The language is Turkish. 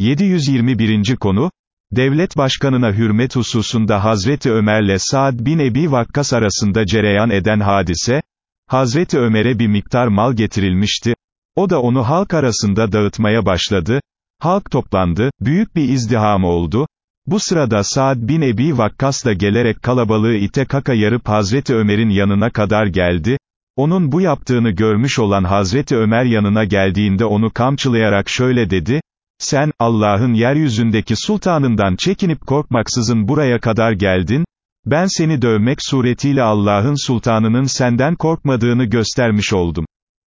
721. konu, Devlet başkanına hürmet hususunda Hazreti Ömer'le Saad bin Ebi Vakkas arasında cereyan eden hadise, Hazreti Ömer'e bir miktar mal getirilmişti, o da onu halk arasında dağıtmaya başladı, halk toplandı, büyük bir izdiham oldu, bu sırada Saad bin Ebi Vakkas da gelerek kalabalığı ite kaka yarıp Hazreti Ömer'in yanına kadar geldi, onun bu yaptığını görmüş olan Hazreti Ömer yanına geldiğinde onu kamçılayarak şöyle dedi, sen, Allah'ın yeryüzündeki sultanından çekinip korkmaksızın buraya kadar geldin, ben seni dövmek suretiyle Allah'ın sultanının senden korkmadığını göstermiş oldum.